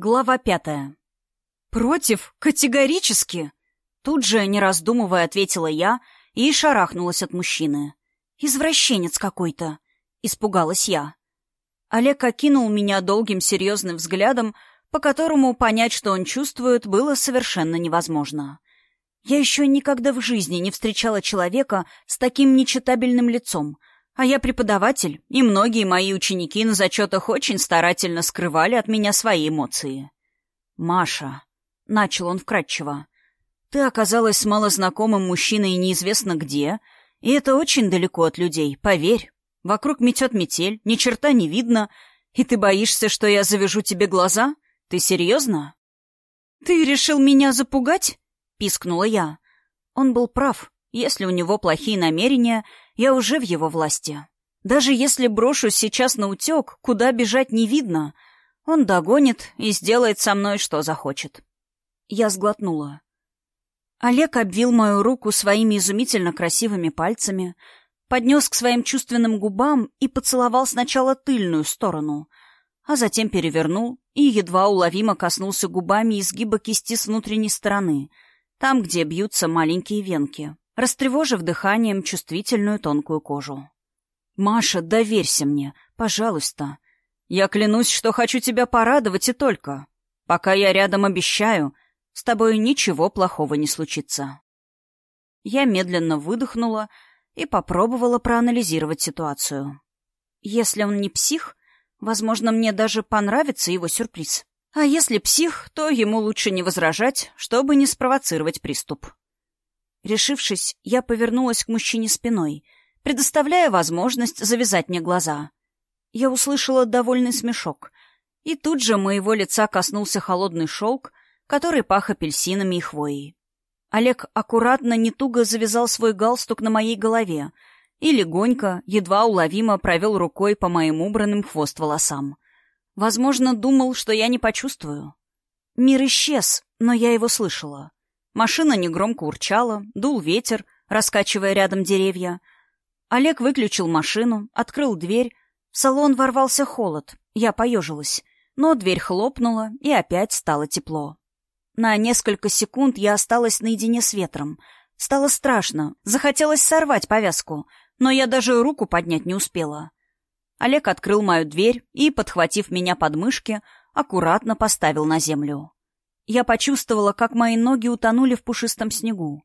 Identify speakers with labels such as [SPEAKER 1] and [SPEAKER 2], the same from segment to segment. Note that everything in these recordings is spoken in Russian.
[SPEAKER 1] Глава пятая. «Против? Категорически!» Тут же, не раздумывая, ответила я и шарахнулась от мужчины. «Извращенец какой-то!» — испугалась я. Олег окинул меня долгим серьезным взглядом, по которому понять, что он чувствует, было совершенно невозможно. Я еще никогда в жизни не встречала человека с таким нечитабельным лицом, а я преподаватель, и многие мои ученики на зачетах очень старательно скрывали от меня свои эмоции. «Маша», — начал он вкратчиво, — «ты оказалась с малознакомым мужчиной неизвестно где, и это очень далеко от людей, поверь. Вокруг метет метель, ни черта не видно, и ты боишься, что я завяжу тебе глаза? Ты серьезно?» «Ты решил меня запугать?» — пискнула я. Он был прав. Если у него плохие намерения, я уже в его власти. Даже если брошусь сейчас на утек, куда бежать не видно, он догонит и сделает со мной, что захочет. Я сглотнула. Олег обвил мою руку своими изумительно красивыми пальцами, поднес к своим чувственным губам и поцеловал сначала тыльную сторону, а затем перевернул и едва уловимо коснулся губами изгиба кисти с внутренней стороны, там, где бьются маленькие венки растревожив дыханием чувствительную тонкую кожу. «Маша, доверься мне, пожалуйста. Я клянусь, что хочу тебя порадовать и только. Пока я рядом обещаю, с тобой ничего плохого не случится». Я медленно выдохнула и попробовала проанализировать ситуацию. Если он не псих, возможно, мне даже понравится его сюрприз. А если псих, то ему лучше не возражать, чтобы не спровоцировать приступ. Решившись, я повернулась к мужчине спиной, предоставляя возможность завязать мне глаза. Я услышала довольный смешок, и тут же моего лица коснулся холодный шелк, который пах апельсинами и хвоей. Олег аккуратно, не туго завязал свой галстук на моей голове и легонько, едва уловимо провел рукой по моим убранным хвост волосам. Возможно, думал, что я не почувствую. Мир исчез, но я его слышала. Машина негромко урчала, дул ветер, раскачивая рядом деревья. Олег выключил машину, открыл дверь. В салон ворвался холод. Я поежилась. Но дверь хлопнула, и опять стало тепло. На несколько секунд я осталась наедине с ветром. Стало страшно. Захотелось сорвать повязку, но я даже руку поднять не успела. Олег открыл мою дверь и, подхватив меня под мышки, аккуратно поставил на землю. Я почувствовала, как мои ноги утонули в пушистом снегу.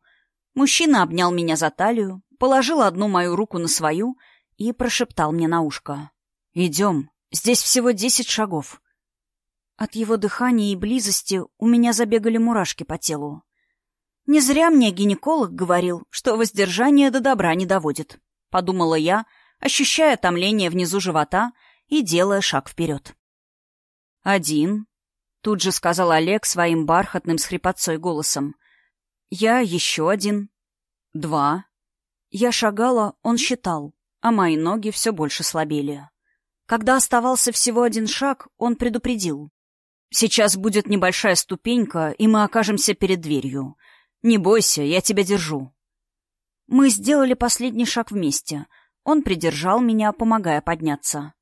[SPEAKER 1] Мужчина обнял меня за талию, положил одну мою руку на свою и прошептал мне на ушко. «Идем, здесь всего десять шагов». От его дыхания и близости у меня забегали мурашки по телу. Не зря мне гинеколог говорил, что воздержание до добра не доводит, подумала я, ощущая томление внизу живота и делая шаг вперед. Один, Тут же сказал Олег своим бархатным с хрипотцой голосом. «Я еще один. Два». Я шагала, он считал, а мои ноги все больше слабели. Когда оставался всего один шаг, он предупредил. «Сейчас будет небольшая ступенька, и мы окажемся перед дверью. Не бойся, я тебя держу». Мы сделали последний шаг вместе. Он придержал меня, помогая подняться.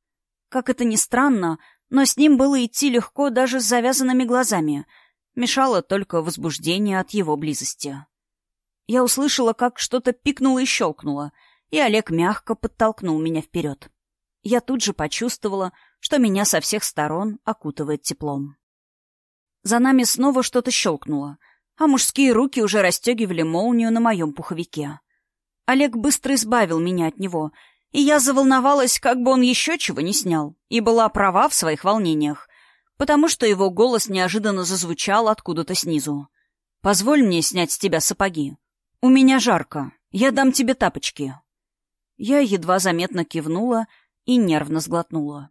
[SPEAKER 1] Как это ни странно, но с ним было идти легко даже с завязанными глазами. Мешало только возбуждение от его близости. Я услышала, как что-то пикнуло и щелкнуло, и Олег мягко подтолкнул меня вперед. Я тут же почувствовала, что меня со всех сторон окутывает теплом. За нами снова что-то щелкнуло, а мужские руки уже расстегивали молнию на моем пуховике. Олег быстро избавил меня от него — и я заволновалась, как бы он еще чего не снял, и была права в своих волнениях, потому что его голос неожиданно зазвучал откуда-то снизу. «Позволь мне снять с тебя сапоги. У меня жарко. Я дам тебе тапочки». Я едва заметно кивнула и нервно сглотнула.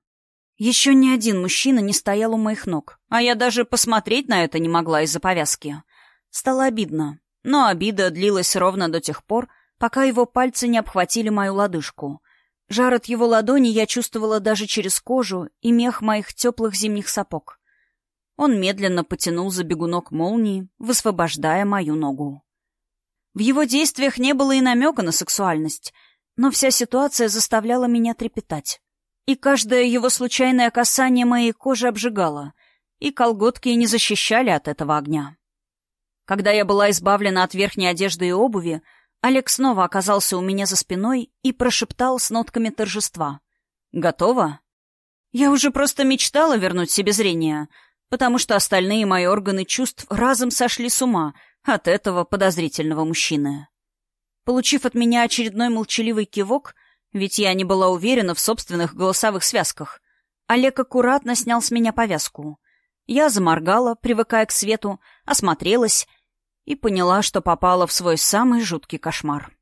[SPEAKER 1] Еще ни один мужчина не стоял у моих ног, а я даже посмотреть на это не могла из-за повязки. Стало обидно, но обида длилась ровно до тех пор, пока его пальцы не обхватили мою лодыжку, Жар от его ладони я чувствовала даже через кожу и мех моих теплых зимних сапог. Он медленно потянул за бегунок молнии, высвобождая мою ногу. В его действиях не было и намека на сексуальность, но вся ситуация заставляла меня трепетать. И каждое его случайное касание моей кожи обжигало, и колготки не защищали от этого огня. Когда я была избавлена от верхней одежды и обуви, Олег снова оказался у меня за спиной и прошептал с нотками торжества. «Готово?» Я уже просто мечтала вернуть себе зрение, потому что остальные мои органы чувств разом сошли с ума от этого подозрительного мужчины. Получив от меня очередной молчаливый кивок, ведь я не была уверена в собственных голосовых связках, Олег аккуратно снял с меня повязку. Я заморгала, привыкая к свету, осмотрелась и поняла, что попала в свой самый жуткий кошмар.